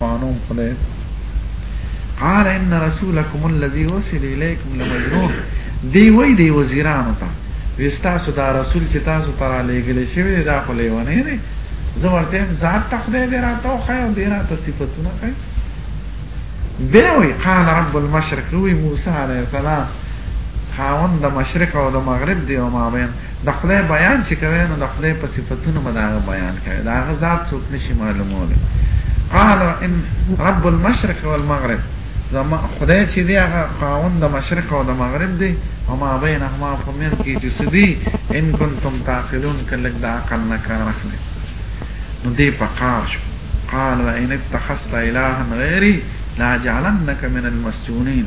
قانون خدای قال ان رسولكم الذي وصل اليكم لمجنون دی وای دی وزیرانو ته وستاسو دا رسول چې تاسو ترا لېګل شوی دا خو لیونه دی زه ورته ذات ته خدای دې راته خو یو دې راته صفاتونه کوي بیا وی قال رب المشرق وی موسی علیه السلام خاوند د مشرق او د مغرب دی او ما بین د خدای بیان چې کوي نو د خدای په صفاتونو به دا بیان کوي دا هغه ذات څوک نشي معلومولی قال ان رب المشرق والمغرب زما خدای چې دی هغه خاوند د مشرق او د مغرب دی او ما بینهما په منځ کې چې سدي ان کنتم تعقلون کله د عقل نه کار اخلي نو دی په قار شو قال وان اتخذت الها غيري لا جعلنك من المسجونين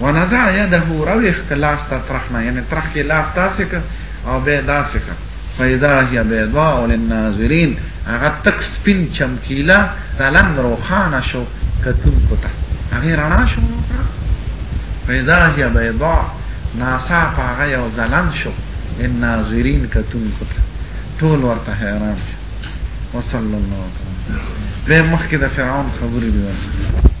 ونزع يده رويخ لاس تا ترخنا یعنی يعني ترخ کې لاس داسې ک او به داسې ک فاذا هي بيضاء للناظرين هغه تک سپین چمکیلا تلن روخانه شو کتون کوته هغه رڼا شو فاذا هي بيضاء ناسا هغه یو ځلان شو للناظرين کتون کوته ټول ورته حیران شو وصلی الله تعالی به مخکې د فرعون خبرې دی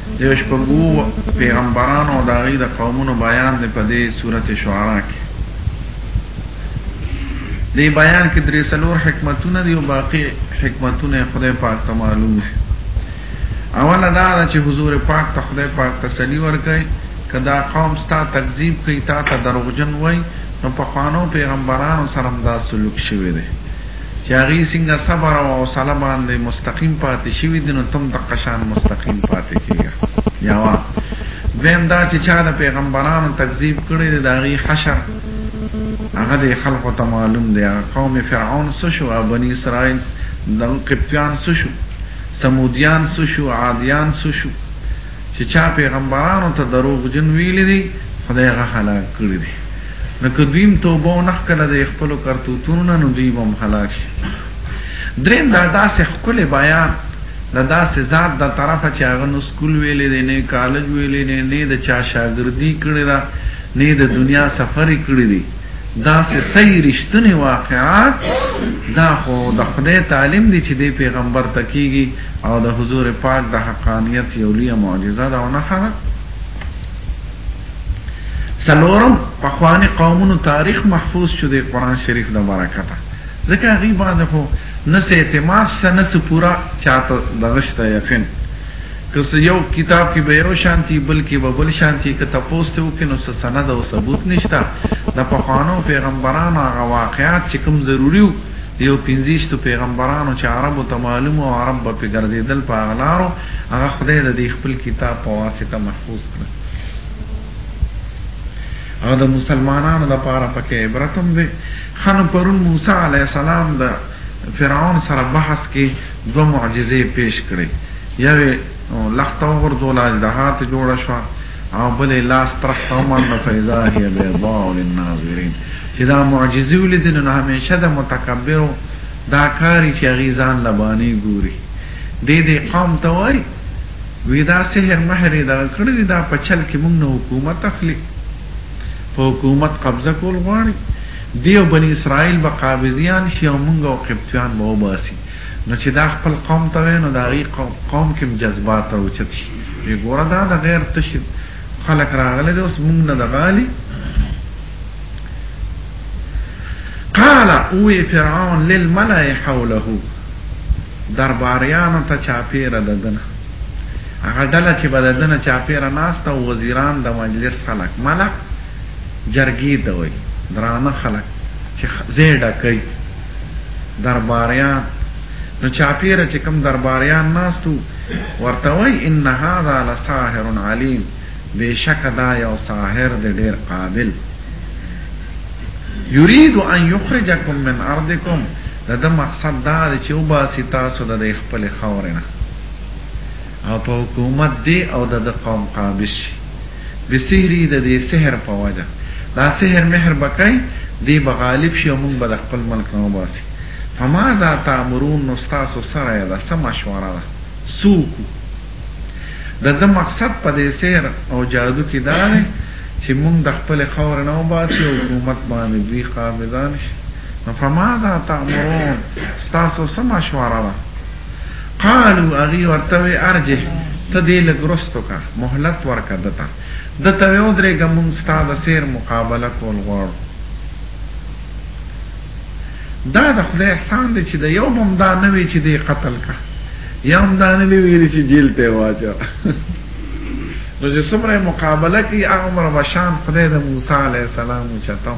دیو شپږو پیغمبرانو او داغي د قومونو بیان دی په دې سورته شعرا کې دې بیان کې درې سلور حکمتونه دی او باقی حکمتونه خدای پاک ته معلوم دي اوله دا چې حضور پاک ته خدای پاک تسلی ورکړي کدا قوم ستا تکذیب کوي تا ته دروغجن وای نو په خوانو پیغمبرانو سره دا سلوک شوی دی چې هغوی څنګه صبر او حوصله باندې مستقیم پاتې شوي دي نو تم دقه شان مستقیم پاتې کېږه یوا دویم دا چې چا د پیغمبرانو تکذیب کړی دی د هغوی حشر هغه د خلقو ته معلوم دی هغه قوم فرعون څه شو او بني اسرائیل د قبطیان څه شو سمودیان څه شو عادیان څه شو چې چا پیغمبرانو ته دروغجن ویلي دي خدای هغه هلاک کړي دي نو که دوی هم توبه ونه کړه د خپلو کرتوتونو نه نو دوی به هم هلاک شي درېیم دا داسې ښکلی بیان د داسې ذات د طرفه چې هغه نو سکول ویلې دی نه کالج ویلې دی نه د چا شاګردي کړې ده نه د دنیا سفر کړې دی داسې صحیح رښتونی واقعات دا خو د خدای تعلیم دی چې د پیغمبر تکیږي او د حضور پاک د حقانیت یو لوی معجزه ده او نه خره سلورم پخوانی قومونو تاریخ محفوظ شو د قران شریف د برکته ځکه هغه باندې خو نه سه اعتماد سه نه سه پورا چاته دغشته یقین که یو کتاب کې به یو شانتی بل کې به بل شانتی که تاسو ته وکړي نو سند او ثبوت نشته د پخوانو پیغمبرانو هغه واقعات چې کوم ضروری وو دیو پنځیشتو پیغمبرانو چې عربو ته معلوم وو او عرب به پرې ګرځېدل په هغه لارو، هغه خدای د دې خپل کتاب په واسطه محفوظ کړل. او د مسلمانانو د پاره پکې عبرت هم دی خنو پرون موسی علی السلام د فرعون سره بحث کې دوه معجزې پیش کړې یوه لخت او غردول اجدهات جوړ شو او بل لاس ترخ ومنډه فیضا هی بیضاء للناظرین چې دا معجزه ولیدنه نو همیشه د متکبرو دا کاری چې هغه ځان لبانی ګوري د دې قوم ته وای وی دا سحر مهر دا کړی دا په چل کې موږ نه حکومت اخلي په حکومت قبضه کول غواړي دیو بنی اسرائیل به قابضیان شي او موږ او قبطیان به وباسي نو چې دا خپل قوم ته نو دا غي قوم کې جذبات او چت شي وی ګوره دا د غیر تشید خلق راغله دی اوس مونږ نه دغالی قال او فرعون للملأ حوله درباریانو ته چاپیره ددنه هغه ډله چې بددنه چاپیره ناسته او وزیران د مجلس خلق ملأ جرګی ته وای درانه خلق چې زیډه کوي درباریان نو چاپیره چې کم درباریان ناستو ورته وای ان هذا لساحر علیم بشک دا یو ساحر دی ډیر قابل یرید ان یخرجکم من ارضکم دا د مقصد دا دی چې وباسي تاسو د خپل خاورې نه او په حکومت دی او د قوم قابض شي بسحری د دې سحر په وجه دا سحر مهر بکای دی به غالب شي او موږ به د خپل ملک نه وباسي فماذا تامرون نو ستاسو سره دا څه مشوره ده سوکو د د مقصد په دې سحر او جادو کې دا دی چې موږ د خپل خور نه وباسي او حکومت باندې دوی قابضان شي نو فماذا تامرون ستاسو څه مشوره ده قالو اغي ورته وی ارجه ته دې لګرستو کا مهلت ورکا دتا دته یو درې ګمون ستاد سیر مقابله کول غواړو دا د خدای احسان دی چې د یو بم دا نه وی چې دې قتل کا یا هم دا نه ویل چې جیل ته واچو نو چې څومره مقابله کوي هغه عمر بشان خدای د موسی عليه السلام چتاو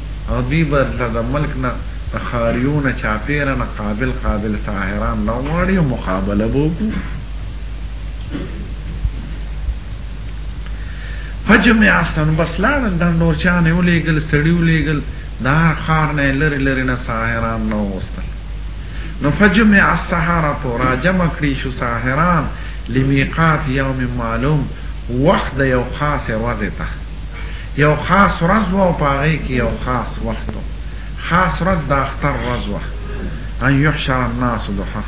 او دوی به له د ملک نه د ښاریو نه چاپېره نه قابل قابل ساحران راغواړي او مقابله به وکړو فجمع اصلا بس لاړل دا نورچان یې ولېږل سړي ولېږل د هر ښار نه یې لرې لرې نه ساحران نه ووستل نو فجمع السحرة راجم کړي شو ساحران لمیقات یوم معلوم وخت د یو خاص ورځې ته یو خاص ورځ وه او په هغې کې یو خاص وخت و خاص ورځ د اختر ورځ وه ان یحشر الناس ضحا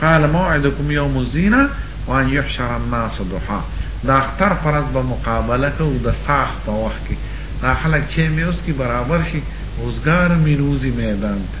قال موعدکم یوم الزینه وان یحشر الناس ضحا د اختر پر ورځ به مقابله کوو د ساخ په وخت کې دا خلک چې مې اوس کې برابر شي اوزګار مینوزي میدان ته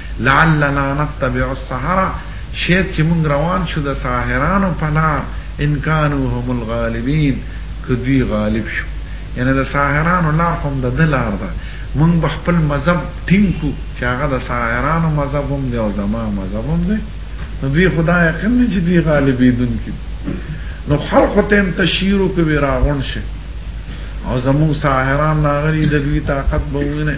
لعلنا نتبع السحرة، شاید چې موږ روان شو د ساحرانو په لار، ان کانو هم الغالبین، که دوی غالب شو. یعنې د ساحرانو لار خو هم د ده لار ده، موږ به خپل مذهب ټینګ کړو چې هغه د ساحرانو مذهب هم دی او زما مذهب هم دی، نو دوی خو دا یقین دی چې دوی غالبېدونکي دي. نو خلقو ته هم تشهیر وکړي راغونډ شئ او زموږ ساحران راغلي د دوی طاقت به ووینئ.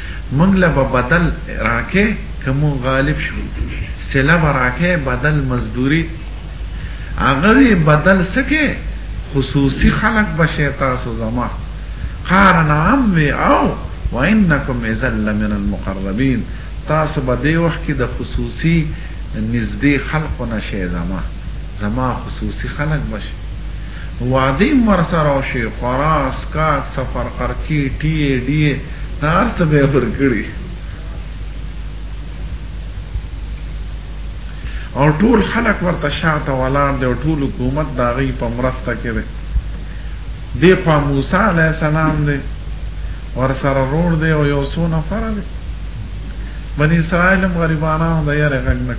موږ له به بدل راکې که موږ غالب شو سله به راکې بدل مزدوري هغه وی بدل سکه خصوصي خلق بشه تاسو زما قال نعم وی او وانکم ازل من المقربین تاسو به دی وخت کې د خصوصي نږدې خلق نشه زما زما خصوصي خلق بشه وعدې هم ورسره وشوې، خورا، څښاک، سفر خرچې، ټي اې، ډي اې، دا هر څه به یې ورکړي او ټول خلک ورته شاته ولاړ دی او ټول حکومت د هغوی په مرسته کې دی دی خوا موسی علیه السلام دی ورسره روړ دی او یو څو نفره دی بني اسرائیل هم غریبانانو د یارې غږ نه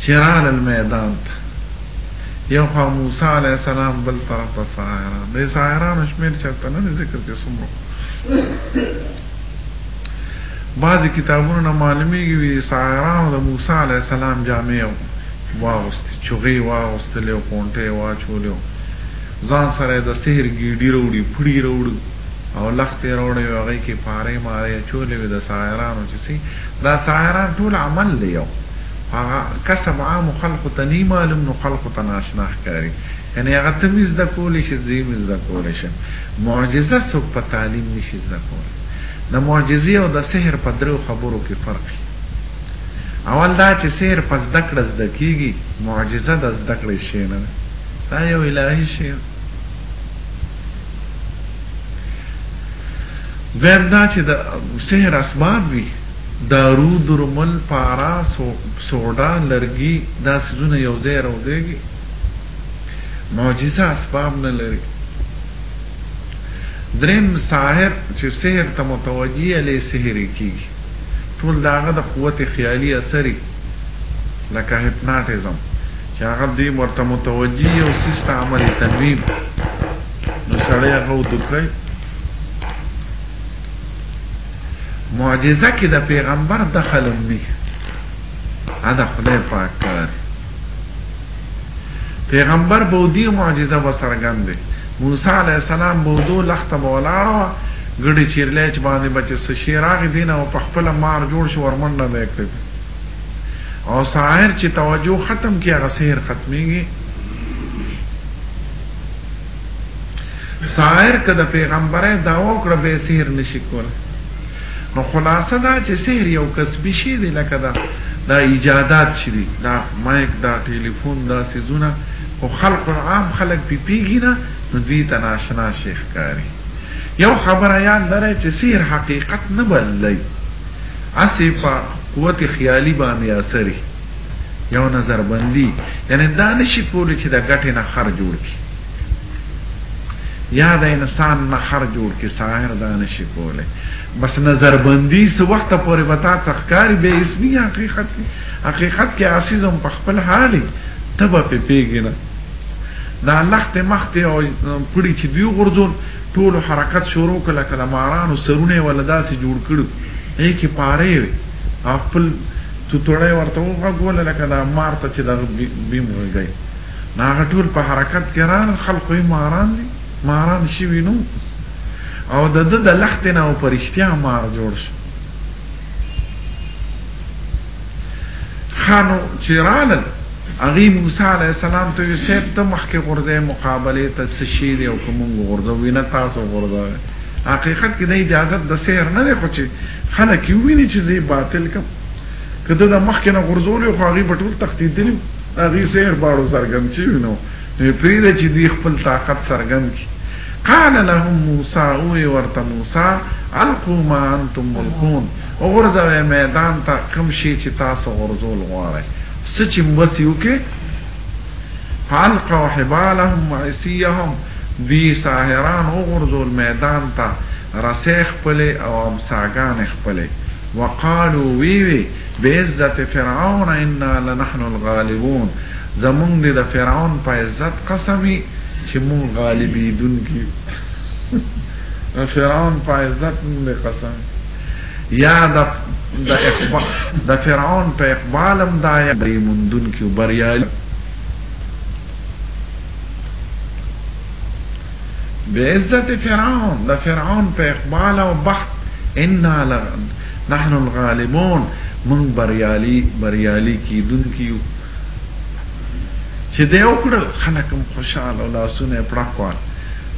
چې رالل میدان ته یو خوا موسی علی السلام بل طرف ته سایران د سایرانو شمیر چرته نه ذکر چې څومره بعضی کتابونو نه معلومیږي وی سایرانو د موسی علی السلام جامع واغست چغې واغستلې او کونټې واچولې ځان سره د سحر ګیډي وروړي پړي وروړي او لختې وروړي هغه کې پاره مارې چولې د سایرانو چې سي دا ساحران ټول عمل دی یو خو هغه کسب عامو خلقو ته نی معلوم نو خلقو ته ناشنا ښکاری یعنی هغه ته می زده کولی شی زه می زده کولی شم معجزه څوک په تعلیم نشی زده کولی د معجزی او د سحر په دریو خبرو کی فرق دی اول دا چې سحر په زده کړه زده کیږي معجزه د زده کړې شی نه دا یو الهی شی دویم دا چې د سحر اسباب وي دارو درمل پارا سوډا لرګي دا سيزونه یو ځای راوځيږي معجزه اسباب نه لري دریم ساحر چې سحر ته متوجي علي سحر کیږي ټول داغه د قوت خیالي اثري لکه هپناټیزم چې هغه دې ورته متوجي او سیسته عمل تنویم نو سړی هغه ودکړي معجزه کې د پیغمبر دخل نه دا خدای پاک کار پیغمبر بودی معجزه وسرګند دی موسی علی السلام بودو لخت مولاړو ګړي چیرلې چې باندې بچ سشي راغ دینه او په خپل مار جوړ شو ورمنډه وکړي او ساحر چې توجه ختم کی هغه سحر ختميږي ساحر کده پیغمبره داوا کړ به سحر نشي کول نو خلاصه دا چې سحر یو کسبي شي دی لکه دا دا ایجادات شي دی دا مایک دا ټلیفون دا سيزونه او خلق عام خلق پی پیږي نه نو دوی ته ناشنا شیخ کاری یو خبره یاد لرئ چې سحر حقیقت نه بدلای هسې په قوت خیالي باندې اثري یو نظر بندي یعنی دا نشي کولی چې د ګټې نه خر جوړ کړي یا د انسان نه خر جوړ کړي ساحر دا نشي کولی بس نظر بندي څه وخت پورې به تا تخکاري به هیڅ نه حقیقت دی حقیقت کې عاصز هم په خپل حال ته به پېږي نه دا لخت مخت او پړي چې دوی غردون ټولو حرکت شروع کړ لکه د مارانو سرونه ولا داسې جوړ کړو یې کې پاره وي خپل توتړی ورته وغږوله لکه دا مار ته چې دغه بیم غږی نو هغه ټول په حرکت کې رانل خلکو یې ماران دي ماران شوي نو او د ده د لختې نه او په رښتیا مار جوړ شو خانو چې رالل هغه موسی علی السلام ته یې سیب ته مخکې غورځې مقابله ته سشي دی او کوم غورځو وینه تاسو غورځو حقیقت کې د اجازه د سیر نه دی خو چې خلک یې ویني چې زی باطل کم کده د مخکې نه غورځول خو هغه په ټول تخطیط دی هغه سیر باړو سرګم چی نو پرې د چې دی خپل طاقت سرګم کی قال لهم موسی او ورته موسی القوا ما انتم ملقون وغورځوی میدان ته کم شی چې تاسو غورځول غواړی څه چې وسی وکړي فالقوا حبالهم وعصيهم دی ساحران وغورځول میدان ته رسې خپل او امساګان خپل وقالو وی وی بعزت فرعون انا لنحن الغالبون زمونږ د فرعون په عزت قسمی چې مونږ غالبیدون کی فرعون په عزت مونږ قسم یا د د اقبال د فرعون په اقبال هم دا یا د مندون کې بریال به عزت فرعون د فرعون په اقبال او بخت ان نحن الغالبون من بریالی بریالی کیدون کیو چې دا وکړل خلک هم خوشاله او لاسونه پړقوال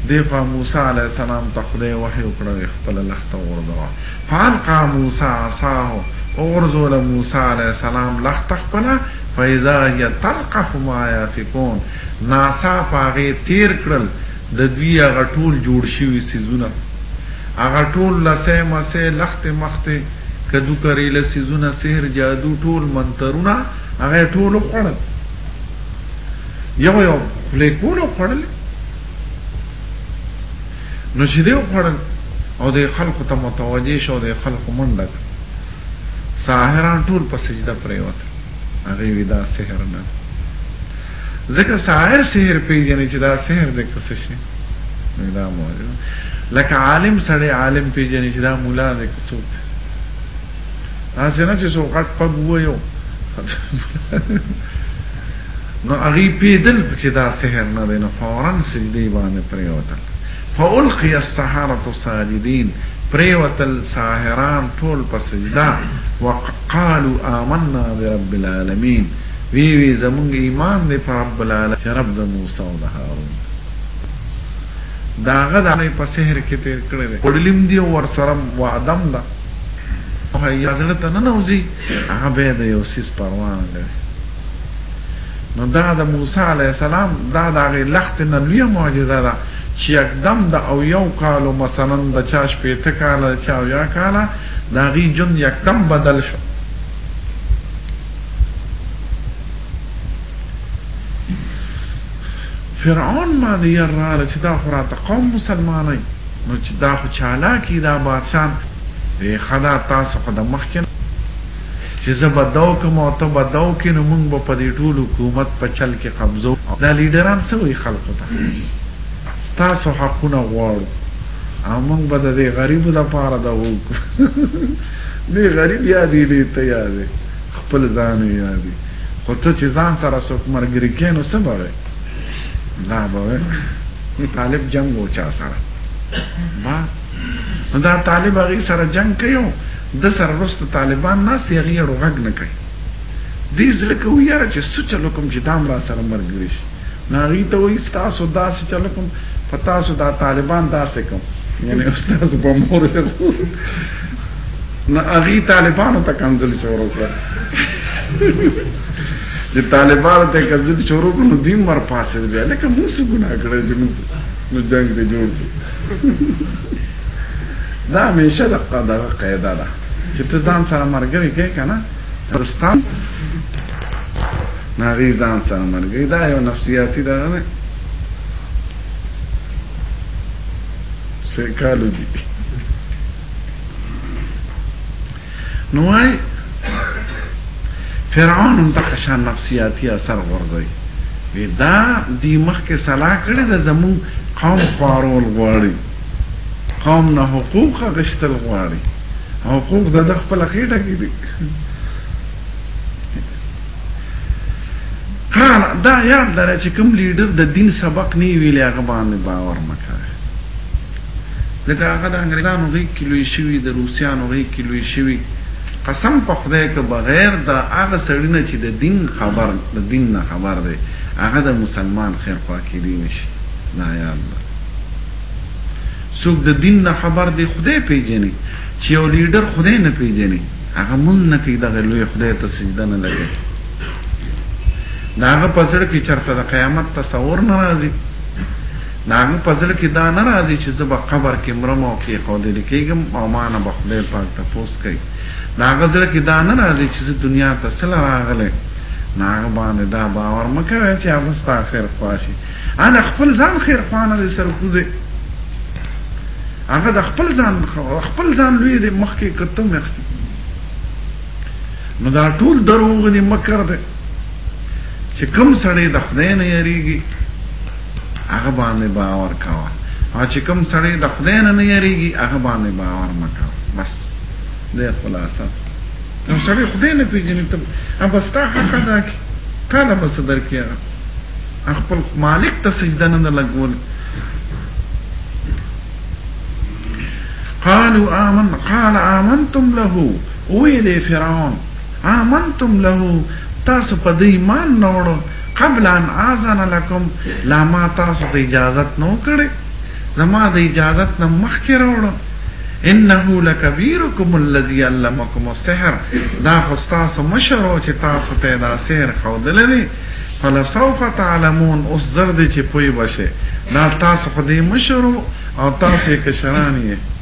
دې خوا موسی علیه السلام ته خدای وحی وکړه وې خپله لښته وغورځوه فالقا موسی عصاه وغورځوله موسی علیه السلام لښته خپله فاذا هي تلقف ما یافکون ناسا پاغه تیر کړل د دوی هغه ټول جوړ شوی سيزونه هغه ټول لسه مسه لخت مخته کدو کری لسيزونه سحر جادو ټول منترونه هغه ټول خوړل یو یو خلې کولو خوړل نو چې دی وخوړل او د خلکو ته متوجه شو د خلکو منډه ساحران ټول په سجده پریوت هغه وی دا سحر نه ځکه ساحر سحر پیژنې چې دا سحر د کس شي دا موجود لکه عالم سړی عالم پیژنې چې دا مولا د کسوت اسنه چې سو غټ پګ وایو نو هغه پیدل چې دا سحر نه دی نو فورا سجدي باندې پریوتل فالقي السحرة ساجدين پریوتل ساحران ټول په سجدا وقالوا آمنا برب العالمين وی وی زمونږ ایمان دی پر رب العالمین چې رب د موسی او د هارون داغه د نه په سحر کې تیر کړی وړلم دی ور سره وعدم ده او یا زړه ته نه نوځي هغه به د یو سیس پروا نه لري نو دا د موسی علی السلام دا د هغه لخت نه لوی معجزه ده چې یکدم د او یو کالو مثلا د چا شپې ته کال چا یا کال دا غي جون یکدم بدل شو فرعون ما دی رااله چې دا خراته قوم مسلمانای نو چې دا خو چالاکی دا بادشان وی خدا تاسو خو د مخکې چې زه به دا وکم او ته به دا وکې نو موږ به په دې ټول حکومت په چل کې قبضو دا لیډران څه وایي خلکو ته ستاسو حقونه غواړو او موږ به د دې غریبو لپاره دا وکړو دې غریب یادې دې ته یادې خپل ځان یادې خو ته چې ځان سره څوک مرګري کینو څه به دا به نه طالب جنگ و چا سره ما دا طالب هغه سره جنگ کوي د سره رست طالبان نه سیغي روغګ نه کوي دې زړه کو یاره چې سوچ لکم چې دام را سره مرګ شي ناغي ته وي تاسو داس چل کوم پتا سو دا طالبان داس کوم یعنی استاد په مور نه اغي طالبانو ته کنځل شروع کړ د طالبانو ته کزد شروع کړو دیم مر پاسه بیا لکه موږ څه ګناه کړی چې موږ نو جنگ ته جوړ دي دا همیشه د قدر قاعده ده چې ته ځان سره مرګري کې کنه پرستان ناغي ځان سره مرګري دا یو نفسیاتي ده نه سیکالوجي نو وايي فرعون هم دغه شان نفسیاتي اثر ورځي وی دا دی مخکې صلاح کړې د زمون قوم خوارول غواړي قوم نه حقوق غشتل غواړي حقوق د خپل خېټه کې دي قال دا یاد لره چې کوم لیډر د دین سبق نه ویلې هغه باندې باور مکه ځکه هغه د انګريزانو غي کې لوي شوی د روسيانو غي کې لوي شوی قسم په خدای کې بغیر د هغه سړی نه چې د دین خبر د دین نه خبر دی هغه د مسلمان خیر خوا کې دی نشي نه یا الله څوک د دین نه خبر دی خدای پیژني چې یو لیډر خدای نه پیژني هغه مون نه کوي دغه لوی خدای ته سجده نه لګي دا هغه پسړ کې چرته د قیامت تصور ناراضي د هغه په زړه کې دا نه راځي چې زه به قبر کې مرم او کېښودل کېږم او ما نه به خدای پاک تپوس کوي د هغه زړه کې دا نه راځي چې زه دنیا ته څه له راغلی نو هغه باندې دا باور مه کوی چې هغه ستا خیرخوا شي هله خپل ځان خیرخوا نه دی سره کوزی هغه د خپل ځان خپل ځان لوی دی مخکې که ته مخکې نو دا ټول دروغ دي مکر دی چې کوم سړی د خدای نه یریږي هغه باندې باور کاوه او چې کوم سړی د خدای نه نه یریږي هغه باندې باور مکاوه بس دې خلاصه نو سړی خدای نه پیژني ته اب ستا حق ادا کی تا نه بس درکې خپل مالک ته سجده نه لګول قالوا آمن قال آمنتم له وی دی فرعون آمنتم له تاسو په دې ایمان نه وړو قبل ان اذن لكم لا ما تاسو ته اجازه نو کړې زما د اجازه نه مخکې راوړو انه لکبیرکم الذی علمکم السحر دا خو تاسو مشر او چې تاسو ته دا سحر خودلې فلسوف تعلمون اوس زرد چې پوي بشه دا تاسو خو دې مشر او تاسو کشران یې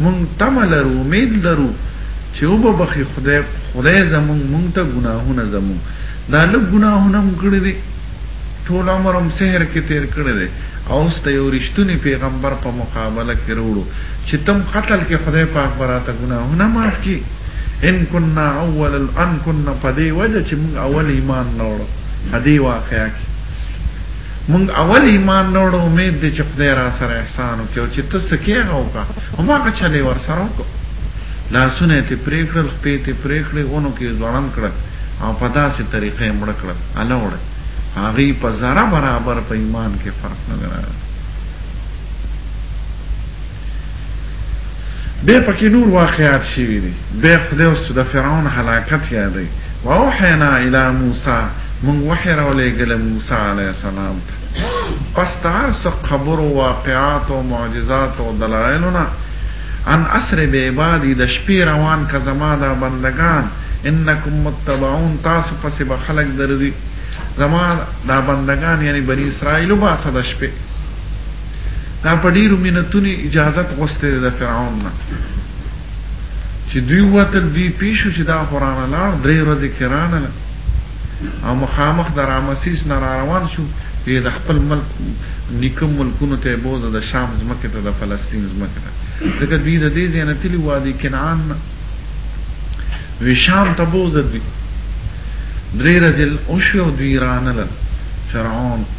مونږ تمه لرو امید لرو چې او به بخي خدای خدای زمونږ مونږ ته ګناهونه زمونږ دا لږ ګناهونه هم کړی دي ټول عمر هم سحر کې تیر کړی دی او ست یو رښتونی پیغمبر په مقابله کې وروړو چې تم قتل کې خدای پاک براته ګناهونه معاف کړي ان كنا اول الان كنا پدې وجه چې موږ اول ایمان راوړو پدې واقعیا کې مونږ اول ایمان نه وړو امید دې چې خدای را سره احسان وکړي او چې ته سکه هغه وکړه هماغه چلې ور سره وکړه لاسونه ته پرې کړل خپې ته پرې کړې ونو کې ځوړند کړل او په داسې طریقې مړ کړل اله وړه هغه په زره برابر په ایمان کې فرق نه راغلی به پکې نور واقعات شوي دي به خدای اوس د فرعون هلاکت یادوي واوحینا الی موسی موږ وحی راولېږل موسی علیه السلام ته پس د هر څه خبرو واقعات او معجزات او دلایلو نه ان اسر به عبادی د شپې روان که زما دا بندگان انکم متبعون تاسو پسې به خلک درځي زما دا بندگان یعنی بنی اسرائیل باسه د شپې دا په ډیرو مینتونی اجازت غوسته د فرعون نه چې دوی وتل دوی پیشو چې دا قران لار درې ورځې کرانه او مخامخ د رامسیس نه را روان شو چې د خپل ملک نیکم ملکونو ته بوز د شام زمکه ته د فلسطین زمکه ته دغه دوی د دې زینتلی وادي کنعان وی شام ته بوز دوی درې ورځې او شو دوی رانه فرعون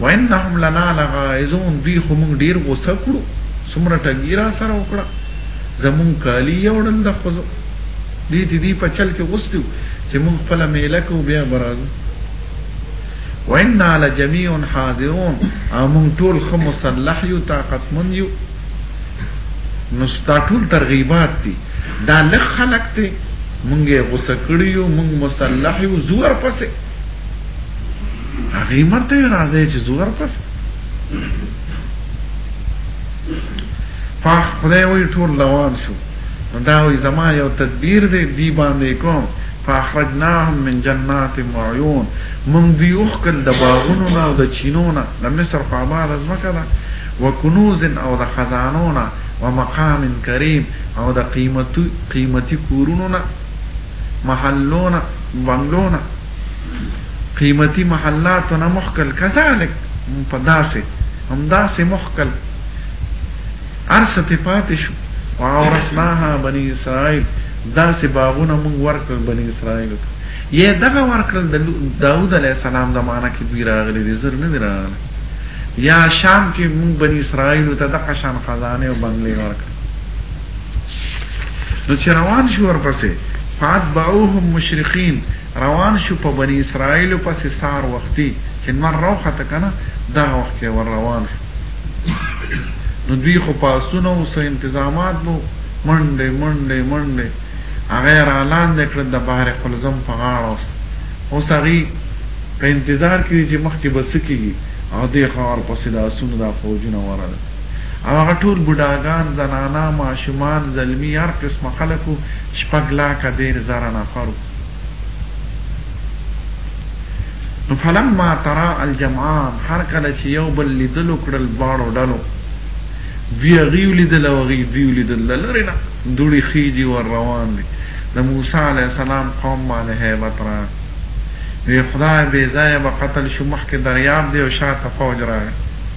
وانهم لنا لغائزون دوی خو مونږ ډیر غوسه کړو څومره ټنګی را سره وکړه زمون کالی یوړل د خوځو دې دې دې په چل کې غوستو چې مونږ خپل میله کو بیا برازو وإنا لجميع حاضرون او مونږ ټول خو مسلح یو طاقت مون یو نو ټول ترغیبات دي دا لخ خلق ته مونږه غوسه کړیو مونږ مسلح یو زور پسه هغه مرته راځي چې زور پس فاخ خدای وی ټول روان شو دا وی زما یو تدبیر دی دی باندې کوم فاخرجناهم من جنات وعيون من دی اوخکل د باغونو نه او د چینو نه د مصر په آباد از مکه وکنوز او د خزانو نه ومقام کریم او د قیمتي قیمتي کورونو نه محلونه بنگلونه قیمتي محلات نه مخکل کذالک په داسې هم داسې مخکل ارسته پاتې شو واورثناها بني اسرائيل داسې باغونه موږ ورکړل بني اسرائيل ته یې دغه ورکړل د داوود علی السلام زمانہ کې دوی راغلي دي زر نه راغلي یا شام کې موږ بني اسرائيل ته د قشان خزانه او بنگلې ورکړل نو چې روان شو ورپسې فاتبعوهم مشرقین روان شو په بنی اسرائیل پسې سار وختي چې نور روخه ته کنه دا وخت کې ور روان شو نو دوی خو پاسونه او سه انتظامات بو منډه منډه منډه هغه را لاندې کړ د بحر قلزم په غاړه اوس اوس هغه په انتظار کې چې مخکې بس کیږي او د خار پسې د اسونو د فوجونه وراله او هغه ټول بوډاګان، زنانه، ماشومان، زلمي، هر قسمه خلک وو، شپږ لاکه دېرش زره نفر وو. نو فلما تراء الجمعان، هر کله چې یو بل لیدل وکړل دواړو ډلو، دوی هغوی ولیدل او هغوی دوی ولیدل، له لرې نه دوړي خېژي ور روان دي، د موسی علیه السلام قوم باندې هیبت راغی، نو یې خدایه بېځایه به قتل شو، مخکې دریاب دی او شاته فوج راغی.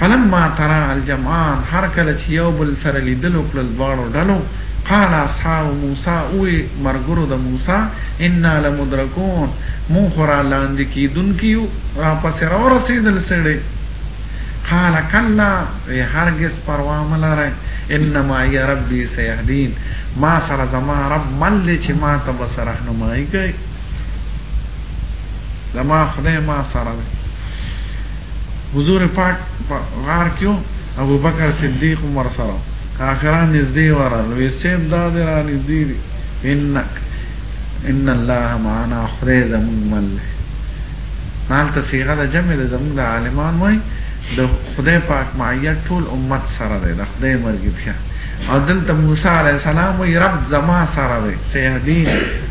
فلما ترى الجمعان هر کله چې یو بل سره لیدل وکړل دواړو ډلو قال اصحاب موسی او مرګرو د موسی ان لمدرکون مو خورا لاندې کیدون کیو را پسې را رسیدل سړي قال کلا وی هرگز پروا ملره انما یا ربی سیهدین ما سره زما رب مل چې ما ته بس رهنمایي کوي زما خدای ما سره دی حضور پاک غار کیو ابو بکر صدیق عمر سره کافران نږدې ورغل وی سیب دا دی را نږدې دي انک ان الله معنا خدای زمون مل نال ته صيغه د جمع د زمون د عالمان وای د خدای پاک معیت ټول امت سره دی د خدای مرګ او دلته موسی علیه السلام وی رب زما سره دی سیهدین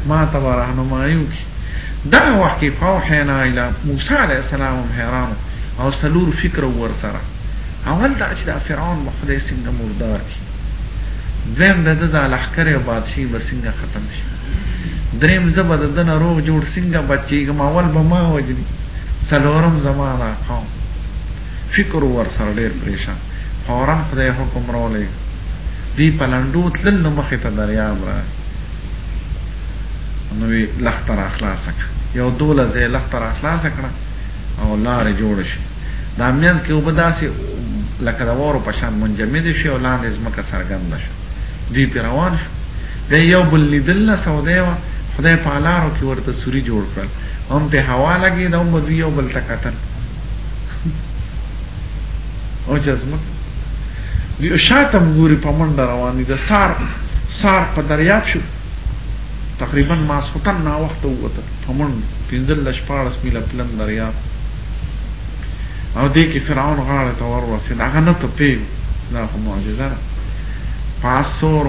ما ته به رهنمایي وکړي دغه وخت کې فوحینا اله موسی علیه السلام هم حیران او سلور فکر ور سره اول دا چې دا فرعون به خدای څنګه مردار کړي دویم د ده د لښکر او بادشي به څنګه ختم شي دریم زه به د ده نه روغ جوړ څنګه بچ کېږم اول به ما وجني څلورم زما دا قوم فکر وو ورسره ډېر پرېشان فورا خدای حکم راولېږه دوی په لنډو تلل نو مخې ته دریاب راغی نو یې لښته راخلاصه کړه یو دوله ځای لښته راخلاصه کړه او لارې جوړه شي دا منځ کې اوبه داسې لکه د وارو په شان منجمدې شي او لاندې ځمکه څرګنده شو دوی پرې روان شو بیا یو بل لیدل نه سودای وه خدای په لارو کې ورته سوري جوړ کړل هم په هوا لګېده هم به دوی یو بل ته کتل او جزمه یو شاتم ګوري په منډه روان دي د سار سار په دریاب شو تقریبا ماسختن نا وخت وته په منډه پنځل لش پارس میله پلن دریاب او دې کې فرعون غاړه ته ور ورسېد هغه نه ته پیو دا خو معجزه ده پاس سور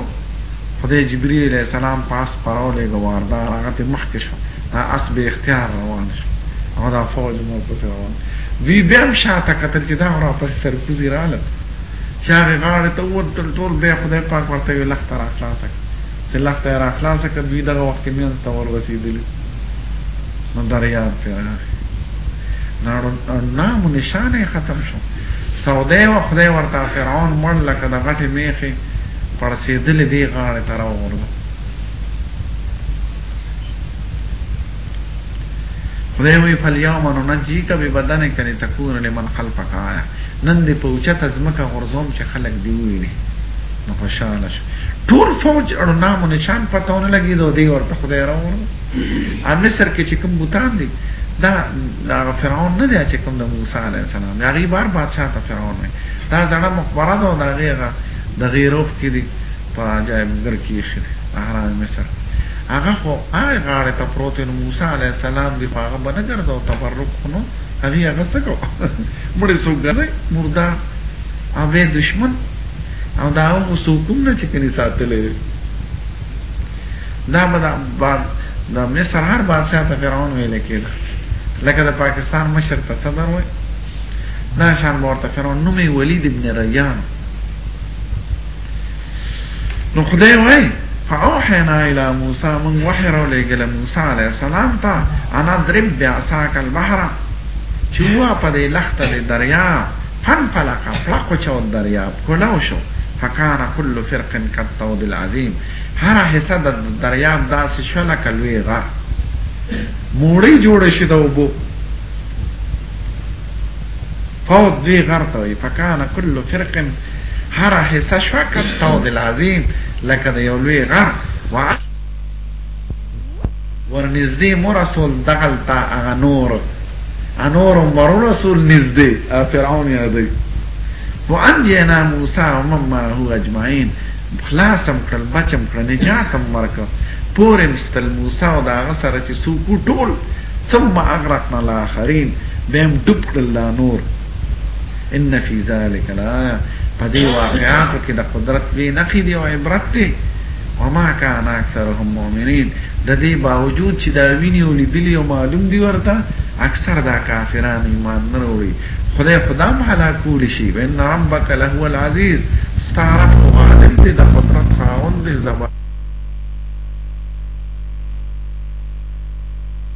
خدای جبرئیل علیہ السلام پاس پراولې ګواردار هغه ته مخ کې شو دا اس به اختیار روان شو او دا فوج مو پس روان وی بیا هم شاته قتل چې دا را پس سرکوزی رااله چې هغه غاړه ته ورته ټول به خدای پاک ورته وی لخت را خلاص کړ چې لخت را خلاص کړ دوی دغه وخت مینځ ته ور رسیدلی نو دریاب پر راغی نام نشانه ختم شو سودای و خدای ورته فرعون مړ لکه د غټې میخې پړسېدلې دی غاړې ته راوغورځو خدای وی فلیوم ننجیک ببدنک لتكون لمن خلفک آیا نن دې په اوچته ځمکه غرزوم چې خلک دی وویني نو خوشاله شو ټول فوج اړو نامو نشان پتاونه لګي دو دی ورته خدای راوړو ا مصر کې چې کوم بوتان دي دا دا فرعون نه دی چې کوم د موسی علی السلام یا غي بار بادشاہ ته فرعون دا ځړه مخبره ده دا غیره د غیروف کې دي په عجایب ګر کې ایښی دی اهرام مصر هغه خو هغه غاړه ته پروت نو موسی علی السلام دی هغه بنه ګرځاو تبرک خنو هغه هغه سکو مړ سو ګرځي مردا او به دشمن او دا هغه سوکم نه چې کني ساتلې دا بدا بعد دا مصر هر بادشاہ ته فرعون ویل کېده لکه د پاکستان مشر ته صدر وای دا شان ورته فرعون نومي ولید ابن ریان نو خدای وای فاوحینا الی موسی من وحی را لګل موسی علی السلام ته انا درب بعصاک البحر چوا په دې لخته د دریا فن فلق فلق چو دریا کولو شو فکان کل فرق کالطود العظیم هر حصہ د دریا داسې شو لکه لوی غر موړی جوړ شي دا وبو فوت دوی غرته وي فکان کل فرق هر حصه شو کتاو د لازم لکه د یو لوی غر واس ورنږدې مو رسول دغلتا هغه نور انور مر رسول نږدې فرعون یادې وانجینا موسی ومن معه اجمعین خلاصم کړل بچم کړل نجاتم ورکړ پورم ستل موسی او دا غسر چې سو ټول ثم اغرقنا الاخرین بهم ډوب کړل نور ان فی ذلک لا په دې واقعاتو کې د قدرت وی نخې دی او عبرت دی وما كان اکثرهم مؤمنین د دې باوجود چې دا ویني او لیدلی او معلوم دی ورته اکثر دا کافران ایمان نه وروړي خدای خدا مالا کول شي وان ربک له هو العزیز ستاره غالب دی د قدرت خاوند دی زبر